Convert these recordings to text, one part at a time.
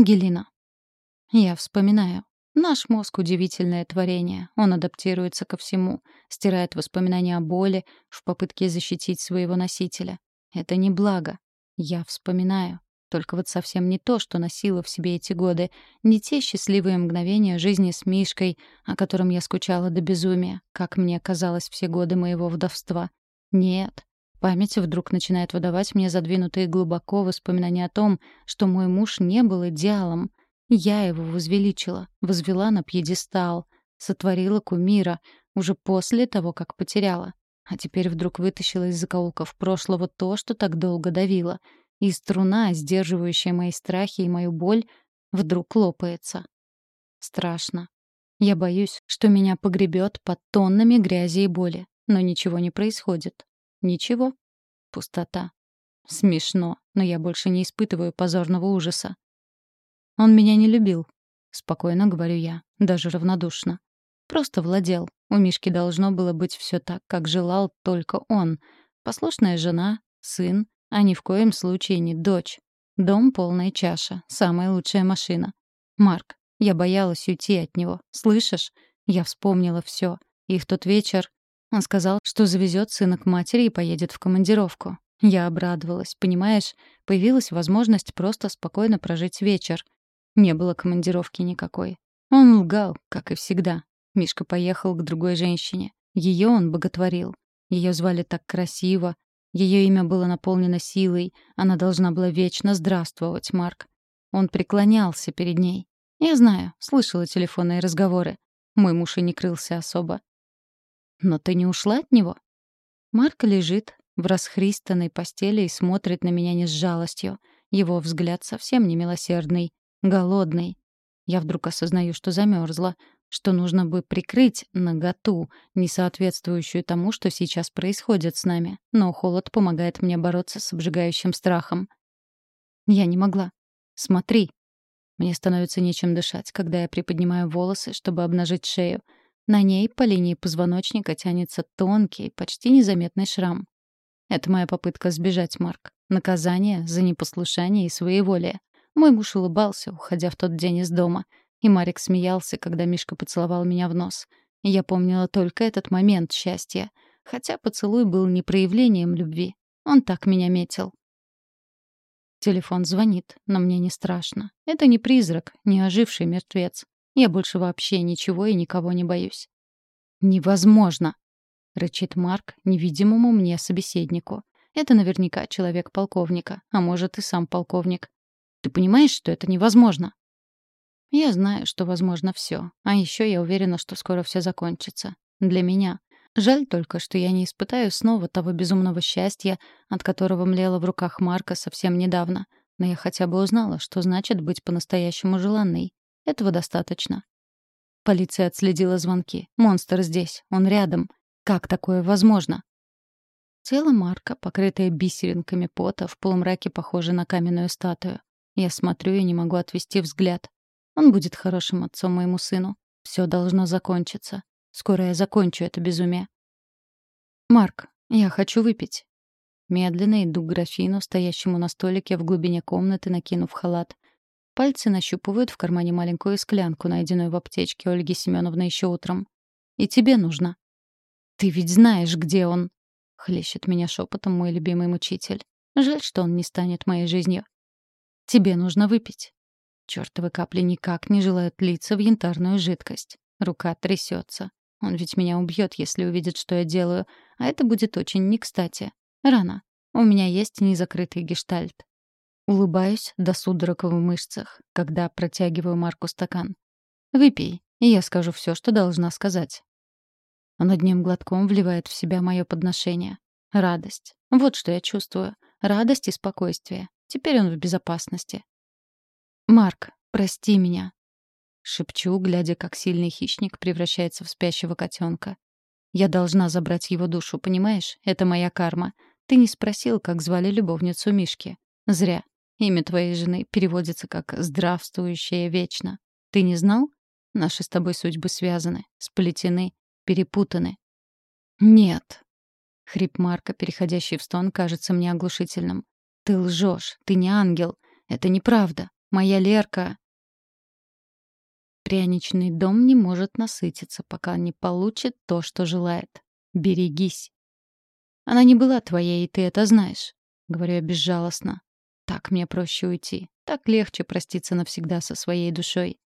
Ангелина. Я вспоминаю. Наш мозг — удивительное творение. Он адаптируется ко всему, стирает воспоминания о боли в попытке защитить своего носителя. Это не благо. Я вспоминаю. Только вот совсем не то, что носила в себе эти годы, не те счастливые мгновения жизни с Мишкой, о котором я скучала до безумия, как мне казалось все годы моего вдовства. Нет. Память вдруг начинает выдавать мне задвинутые глубоко воспоминания о том, что мой муж не был идеалом, я его возвеличила, возвела на пьедестал, сотворила кумира уже после того, как потеряла. А теперь вдруг вытащила из закоулков прошлого то, что так долго давило. И струна, сдерживающая мои страхи и мою боль, вдруг лопается. Страшно. Я боюсь, что меня погребет под тоннами грязи и боли. Но ничего не происходит. Ничего. Пустота. Смешно, но я больше не испытываю позорного ужаса. Он меня не любил. Спокойно говорю я, даже равнодушно. Просто владел. У Мишки должно было быть все так, как желал только он. Послушная жена, сын, а ни в коем случае не дочь. Дом полная чаша, самая лучшая машина. Марк, я боялась уйти от него. Слышишь? Я вспомнила все. И в тот вечер он сказал, что завезет сына к матери и поедет в командировку. Я обрадовалась, понимаешь? Появилась возможность просто спокойно прожить вечер. Не было командировки никакой. Он лгал, как и всегда. Мишка поехал к другой женщине. Ее он боготворил. Ее звали так красиво. Ее имя было наполнено силой. Она должна была вечно здравствовать, Марк. Он преклонялся перед ней. Я знаю, слышала телефонные разговоры. Мой муж и не крылся особо. Но ты не ушла от него? Марк лежит в расхристанной постели и смотрит на меня не с жалостью. Его взгляд совсем не милосердный. Голодный. Я вдруг осознаю, что замерзла, что нужно бы прикрыть наготу, не соответствующую тому, что сейчас происходит с нами, но холод помогает мне бороться с обжигающим страхом. Я не могла. Смотри. Мне становится нечем дышать, когда я приподнимаю волосы, чтобы обнажить шею. На ней по линии позвоночника тянется тонкий, почти незаметный шрам. Это моя попытка сбежать, Марк. Наказание за непослушание и своеволие. Мой муж улыбался, уходя в тот день из дома. И Марик смеялся, когда Мишка поцеловал меня в нос. Я помнила только этот момент счастья. Хотя поцелуй был не проявлением любви. Он так меня метил. Телефон звонит, но мне не страшно. Это не призрак, не оживший мертвец. Я больше вообще ничего и никого не боюсь. «Невозможно!» — рычит Марк невидимому мне собеседнику. Это наверняка человек полковника, а может и сам полковник. Ты понимаешь, что это невозможно? Я знаю, что возможно все. А еще я уверена, что скоро все закончится. Для меня. Жаль только, что я не испытаю снова того безумного счастья, от которого млела в руках Марка совсем недавно. Но я хотя бы узнала, что значит быть по-настоящему желанной. Этого достаточно. Полиция отследила звонки. Монстр здесь. Он рядом. Как такое возможно? Тело Марка, покрытое бисеринками пота, в полумраке похоже на каменную статую. Я смотрю и не могу отвести взгляд. Он будет хорошим отцом моему сыну. Все должно закончиться. Скоро я закончу это безумие. «Марк, я хочу выпить». Медленно иду к графину, стоящему на столике в глубине комнаты, накинув халат. Пальцы нащупывают в кармане маленькую склянку, найденную в аптечке Ольги Семеновны еще утром. «И тебе нужно». «Ты ведь знаешь, где он!» — хлещет меня шепотом мой любимый мучитель. Жаль, что он не станет моей жизнью. Тебе нужно выпить. Чёртовы капли никак не желают литься в янтарную жидкость. Рука трясется. Он ведь меня убьет, если увидит, что я делаю. А это будет очень не кстати. Рано. У меня есть незакрытый гештальт. Улыбаюсь до судорог в мышцах, когда протягиваю Марку стакан. «Выпей, и я скажу все, что должна сказать». Он одним глотком вливает в себя мое подношение. Радость. Вот что я чувствую. Радость и спокойствие. Теперь он в безопасности. «Марк, прости меня», — шепчу, глядя, как сильный хищник превращается в спящего котенка. «Я должна забрать его душу, понимаешь? Это моя карма. Ты не спросил, как звали любовницу Мишки. Зря. Имя твоей жены переводится как «здравствующая вечно». Ты не знал? Наши с тобой судьбы связаны, сплетены, перепутаны. Нет. Хрип Марка, переходящий в стон, кажется мне оглушительным. Ты лжешь, ты не ангел. Это неправда. Моя Лерка. Пряничный дом не может насытиться, пока не получит то, что желает. Берегись. Она не была твоей, и ты это знаешь. Говорю я безжалостно. Так мне проще уйти. Так легче проститься навсегда со своей душой.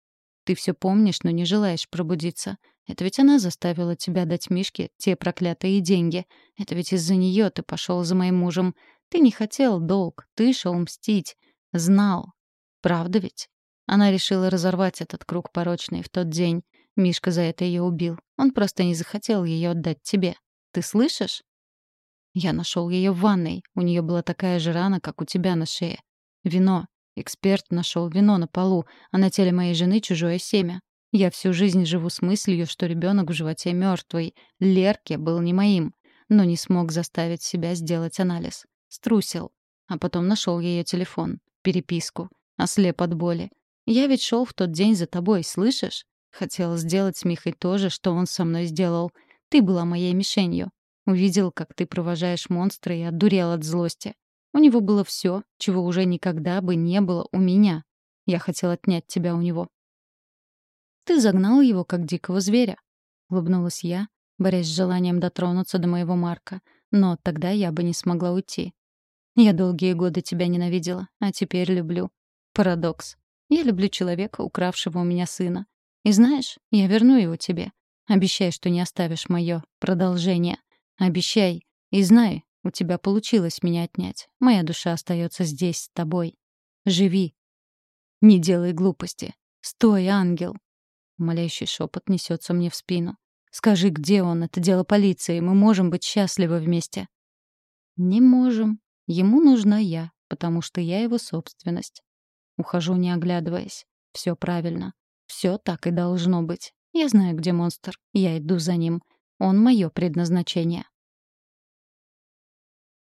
Ты все помнишь, но не желаешь пробудиться. Это ведь она заставила тебя дать Мишке те проклятые деньги. Это ведь из-за нее ты пошел за моим мужем. Ты не хотел долг, ты шел мстить. Знал. Правда ведь? Она решила разорвать этот круг порочный в тот день. Мишка за это ее убил. Он просто не захотел ее отдать тебе. Ты слышишь? Я нашел ее в ванной. У нее была такая же рана, как у тебя на шее. Вино. Эксперт нашел вино на полу, а на теле моей жены чужое семя. Я всю жизнь живу с мыслью, что ребенок в животе мертвый. Лерке был не моим, но не смог заставить себя сделать анализ. Струсил. А потом нашел ее телефон, переписку. Ослеп от боли. Я ведь шел в тот день за тобой, слышишь? Хотел сделать с Михой то же, что он со мной сделал. Ты была моей мишенью. Увидел, как ты провожаешь монстра и отдурел от злости. У него было все, чего уже никогда бы не было у меня. Я хотел отнять тебя у него. Ты загнал его, как дикого зверя. Улыбнулась я, борясь с желанием дотронуться до моего Марка. Но тогда я бы не смогла уйти. Я долгие годы тебя ненавидела, а теперь люблю. Парадокс. Я люблю человека, укравшего у меня сына. И знаешь, я верну его тебе. Обещай, что не оставишь мое продолжение. Обещай. И знай, у тебя получилось меня отнять. Моя душа остается здесь с тобой. Живи. Не делай глупости. Стой, ангел. Умоляющий шепот несется мне в спину. «Скажи, где он? Это дело полиции. Мы можем быть счастливы вместе». «Не можем. Ему нужна я, потому что я его собственность». Ухожу, не оглядываясь. Все правильно. Все так и должно быть. Я знаю, где монстр. Я иду за ним. Он — мое предназначение.